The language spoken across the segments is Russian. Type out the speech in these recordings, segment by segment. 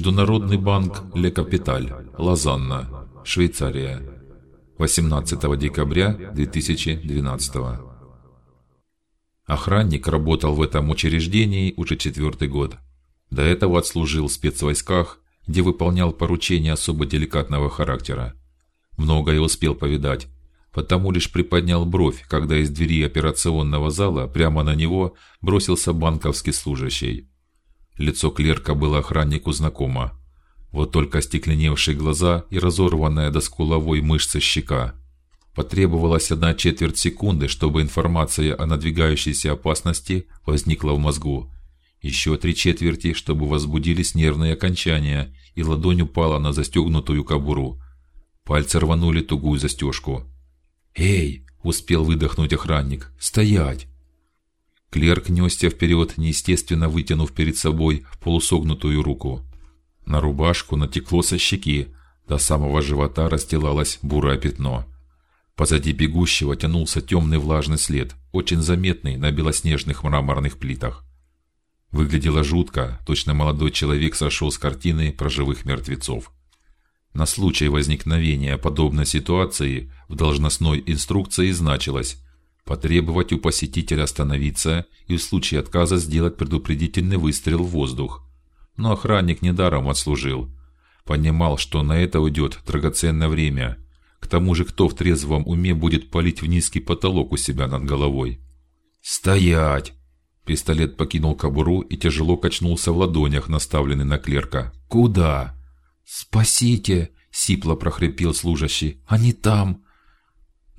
Международный банк Ле Капиталь, Лозанна, Швейцария. 18 декабря 2012. Охранник работал в этом учреждении уже четвертый год. До этого отслужил в спецвойсках, где выполнял поручения особо деликатного характера. Многое успел повидать, потому лишь приподнял бровь, когда из двери операционного зала прямо на него бросился банковский служащий. Лицо клерка было охраннику знакомо. Вот только остекленевшие глаза и разорванная до скуловой мышцы щека. Потребовалась одна четверть секунды, чтобы информация о надвигающейся опасности возникла в мозгу. Еще три четверти, чтобы возбудились нервные окончания, и ладонь упала на застегнутую кобуру. Пальцы рванули тугую застежку. Эй, успел выдохнуть охранник. Стоять! Клерк несся вперед, неестественно вытянув перед собой полусогнутую руку. На рубашку натекло со щеки, до самого живота расстилалось бурое пятно. Позади бегущего тянулся темный влажный след, очень заметный на белоснежных мраморных плитах. Выглядело жутко, точно молодой человек сошел с картины про живых мертвецов. На случай возникновения подобной ситуации в должностной инструкции значилось потребовать у посетителя остановиться и в случае отказа сделать предупредительный выстрел в воздух. Но охранник недаром отслужил, понимал, что на это уйдет драгоценное время. К тому же, кто в трезвом уме будет палить в низкий потолок у себя над головой? Стоять! Пистолет покинул кобуру и тяжело качнулся в ладонях, наставленный на клерка. Куда? Спасите! сипло прохрипел служащий. Они там.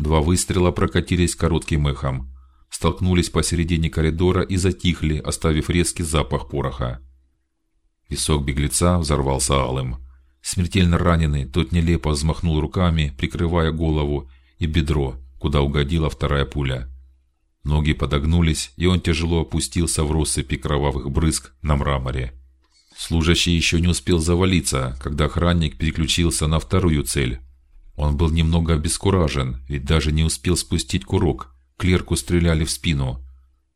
Два выстрела прокатились коротким эхом, столкнулись посередине коридора и затихли, оставив резкий запах пороха. Висок беглеца взорвался алым. Смертельно раненый, тот нелепо взмахнул руками, прикрывая голову и бедро, куда угодила вторая пуля. Ноги подогнулись, и он тяжело опустился в россыпи кровавых брызг на мраморе. Служащий еще не успел завалиться, когда охранник переключился на вторую цель он был немного обескуражен, ведь даже не успел спустить курок. Клерку стреляли в спину.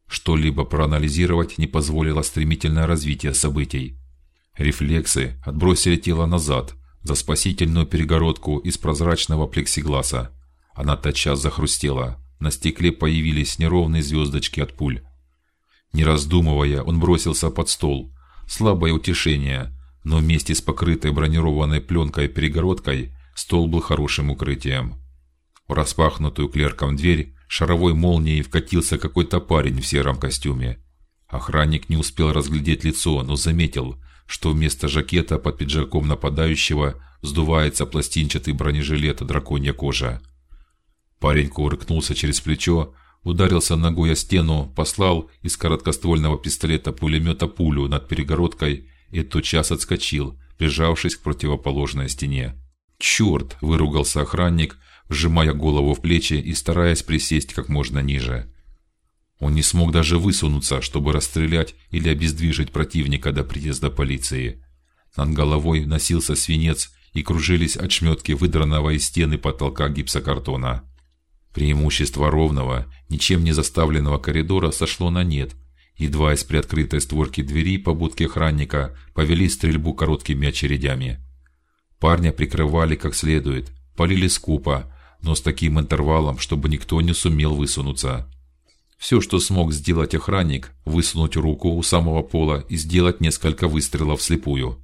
Что-либо проанализировать не позволило стремительное развитие событий. Рефлексы отбросили тело назад за спасительную перегородку из прозрачного плексигласа. Она тотчас захрустела. На стекле появились неровные звездочки от пуль. Не раздумывая, он бросился под стол. Слабое утешение, но вместе с покрытой бронированной пленкой перегородкой Стол был хорошим укрытием. В распахнутую клерком дверь шаровой молнией вкатился какой-то парень в сером костюме. Охранник не успел разглядеть лицо, но заметил, что вместо жакета под пиджаком нападающего сдувается пластинчатый бронежилет драконья кожа. Парень кувыркнулся через плечо, ударился ногой о стену, послал из короткоствольного пистолета пулемета пулю над перегородкой и тотчас отскочил, прижавшись к противоположной стене. Черт! выругался охранник, сжимая голову в плечи и стараясь присесть как можно ниже. Он не смог даже высунуться, чтобы расстрелять или обездвижить противника до приезда полиции. Над головой носился свинец и кружились отшметки выдранного из стены потолка гипсокартона. Преимущество ровного, ничем не заставленного коридора сошло на нет. Едва из приоткрытой створки двери по будке охранника повели стрельбу короткими очередями. Парня прикрывали как следует, полили скупо, но с таким интервалом, чтобы никто не сумел высунуться. Все, что смог сделать охранник, высунуть руку у самого пола и сделать несколько выстрелов слепую.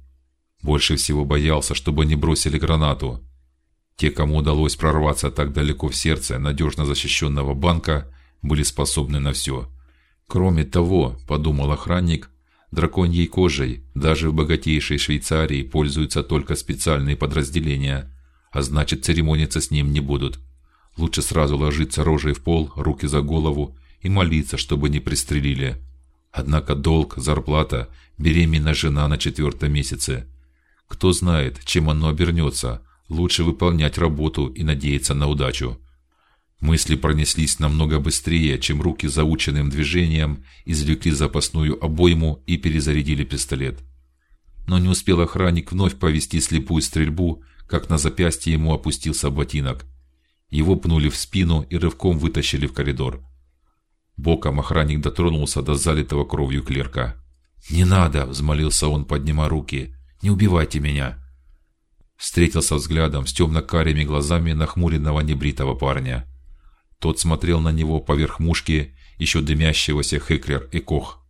Больше всего боялся, чтобы не бросили гранату. Те, кому удалось прорваться так далеко в сердце надежно защищенного банка, были способны на все. Кроме того, подумал охранник, драконьей кожей даже в богатейшей Швейцарии пользуются только специальные подразделения, а значит церемониться с ним не будут. Лучше сразу ложиться рожей в пол, руки за голову и молиться, чтобы не пристрелили. Однако долг, зарплата, беременная жена на четвертом месяце. Кто знает, чем оно обернется. Лучше выполнять работу и надеяться на удачу. Мысли пронеслись намного быстрее, чем руки заученным движением извлекли запасную обойму и перезарядили пистолет. Но не успел охранник вновь повести слепую стрельбу, как на запястье ему опустился ботинок. Его пнули в спину и рывком вытащили в коридор. Боком охранник дотронулся до залитого кровью клерка. Не надо, взмолился он, поднимая руки. Не убивайте меня. Встретился взглядом с темно-карими глазами нахмуренного небритого парня. Тот смотрел на него поверх мушки еще дымящегося Хеклер и Кох.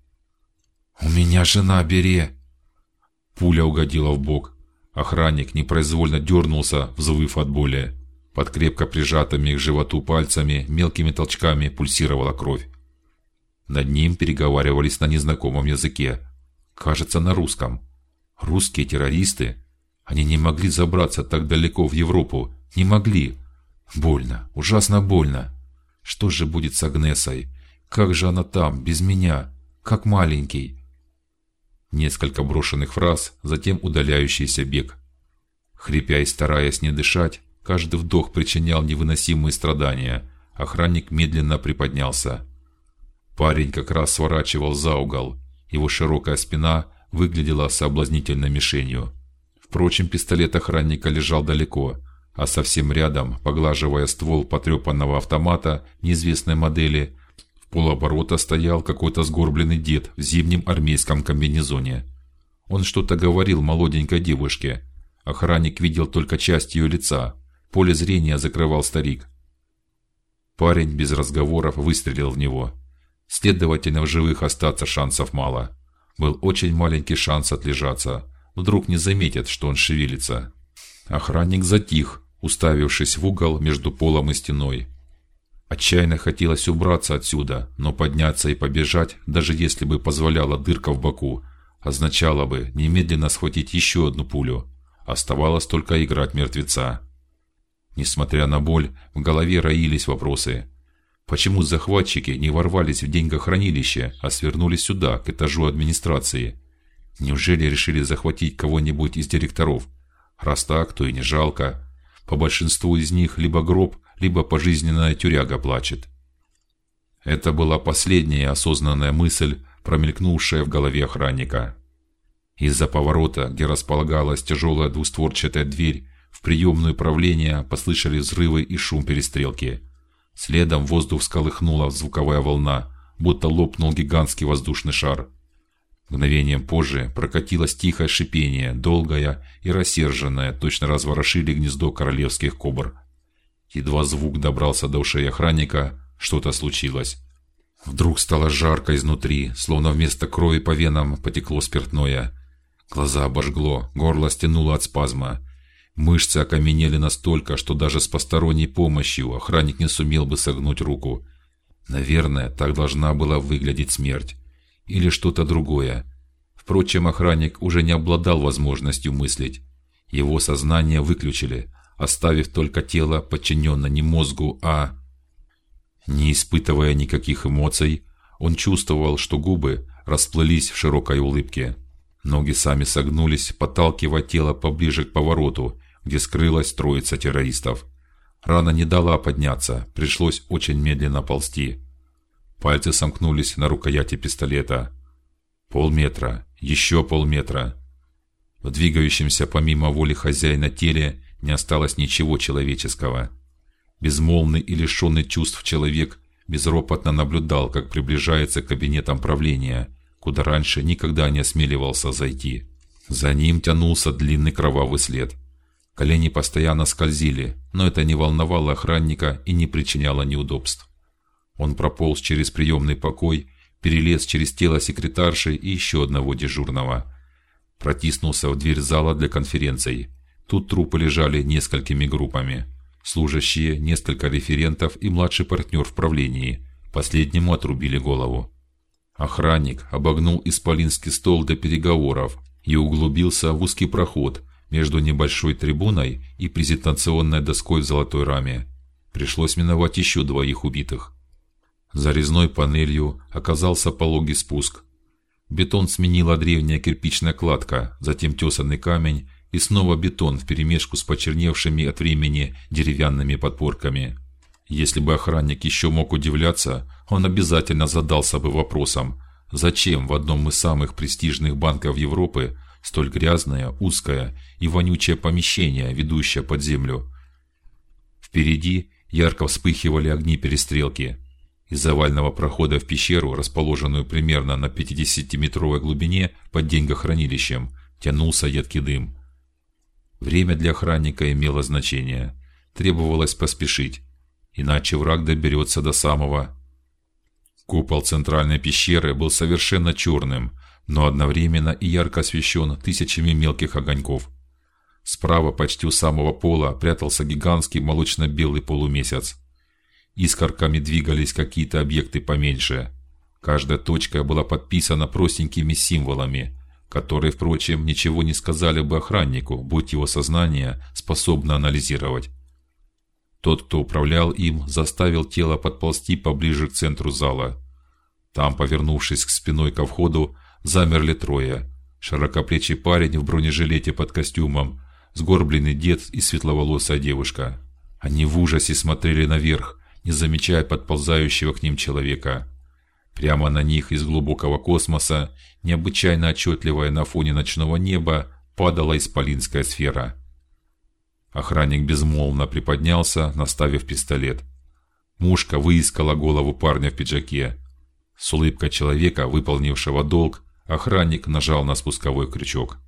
У меня жена Бере. Пуля угодила в бок. Охранник непроизвольно дернулся, взвыв от боли. Под крепко прижатыми к животу пальцами мелкими толчками пульсировала кровь. Над ним переговаривались на незнакомом языке, кажется, на русском. Русские террористы. Они не могли забраться так далеко в Европу, не могли. Больно, ужасно больно. Что же будет с Агнесой? Как же она там без меня, как маленький? Несколько брошенных фраз, затем удаляющийся бег. Хрипя и стараясь не дышать, каждый вдох причинял невыносимые страдания. Охранник медленно приподнялся. Парень как раз сворачивал за угол. Его широкая спина выглядела соблазнительной мишенью. Впрочем, пистолет охранника лежал далеко, а совсем рядом, поглаживая ствол потрепанного автомата неизвестной модели, полоборота стоял какой-то сгорбленный дед в зимнем армейском комбинезоне. Он что-то говорил молоденькой девушке. Охранник видел только часть ее лица. Поле зрения закрывал старик. Парень без разговоров выстрелил в него. Следовательно, в живых остаться шансов мало. Был очень маленький шанс отлежаться. Вдруг не заметят, что он шевелится. Охранник затих, уставившись в угол между полом и стеной. Отчаянно хотелось убраться отсюда, но подняться и побежать, даже если бы позволяла дырка в боку, означало бы немедленно схватить еще одну пулю. Оставалось только играть мертвеца. Несмотря на боль, в голове роились вопросы. Почему захватчики не ворвались в деньгохранилище, а свернулись сюда, к этажу администрации? Неужели решили захватить кого-нибудь из директоров? Раз так, то и не жалко. По большинству из них либо гроб, либо пожизненная тюряга плачет. Это была последняя осознанная мысль, промелькнувшая в голове охранника. Из-за поворота, где располагалась тяжелая двустворчатая дверь, в приемную управления послышались взрывы и шум перестрелки. Следом воздух всколыхнула звуковая волна, будто лопнул гигантский воздушный шар. Мгновением позже прокатилось тихое шипение, долгое и рассерженное, точно разворошили гнездо королевских кобр. Едва звук добрался до ушей охранника, что-то случилось. Вдруг стало жарко изнутри, словно вместо крови по венам потекло спиртное. Глаза обожгло, горло стянуло от спазма. Мышцы окаменели настолько, что даже с посторонней помощью охранник не сумел бы согнуть руку. Наверное, так должна была выглядеть смерть или что-то другое. Впрочем, охранник уже не обладал возможностью мыслить. Его сознание выключили, оставив только тело подчиненное не мозгу, а не испытывая никаких эмоций, он чувствовал, что губы расплылись в широкой улыбке. Ноги сами согнулись, подталкивая тело поближе к повороту, где скрылась троица террористов. Рана не дала подняться, пришлось очень медленно ползти. Пальцы сомкнулись на рукояти пистолета. Полметра, еще полметра. В двигающемся помимо воли хозяина теле не осталось ничего человеческого. Безмолвный и лишенный чувств человек безропотно наблюдал, как приближается к кабинетам правления, куда раньше никогда не осмеливался зайти. За ним тянулся длинный кровавый след. Колени постоянно скользили, но это не волновало охранника и не причиняло неудобств. Он прополз через приемный покой, перелез через тело секретарши и еще одного дежурного, протиснулся в дверь зала для конференций Тут трупы лежали несколькими группами: служащие, несколько референтов и младший партнер в правлении. Последнему отрубили голову. Охранник обогнул исполинский стол до переговоров и углубился в узкий проход между небольшой трибуной и презентационной доской в золотой раме. Пришлось миновать еще двоих убитых. За резной панелью оказался пологий спуск. Бетон сменила древняя кирпичная кладка, затем тесанный камень и снова бетон вперемешку с почерневшими от времени деревянными подпорками. Если бы охранник еще мог удивляться, он обязательно задался бы вопросом: зачем в одном из самых престижных банков Европы столь грязное, узкое и вонючее помещение, ведущее под землю? Впереди ярко вспыхивали огни перестрелки. Из овального прохода в пещеру, расположенную примерно на 50-метровой глубине под деньгохранилищем, Тянулся едкий дым. Время для охранника имело значение. Требовалось поспешить, иначе враг доберется до самого. Купол центральной пещеры был совершенно черным, но одновременно и ярко освещен тысячами мелких огоньков. Справа, почти у самого пола, прятался гигантский молочно-белый полумесяц. Искорками двигались какие-то объекты поменьше. Каждая точка была подписана простенькими символами, которые, впрочем, ничего не сказали бы охраннику, будь его сознание способно анализировать. Тот, кто управлял им, заставил тело подползти поближе к центру зала. Там, повернувшись к спиной ко входу, замерли трое: широкоплечий парень в бронежилете под костюмом, сгорбленный дед и светловолосая девушка. Они в ужасе смотрели наверх, не замечая подползающего к ним человека. Прямо на них из глубокого космоса, необычайно отчетливая на фоне ночного неба, падала исполинская сфера. Охранник безмолвно приподнялся, наставив пистолет. Мушка выискала голову парня в пиджаке. С улыбкой человека, выполнившего долг, охранник нажал на спусковой крючок.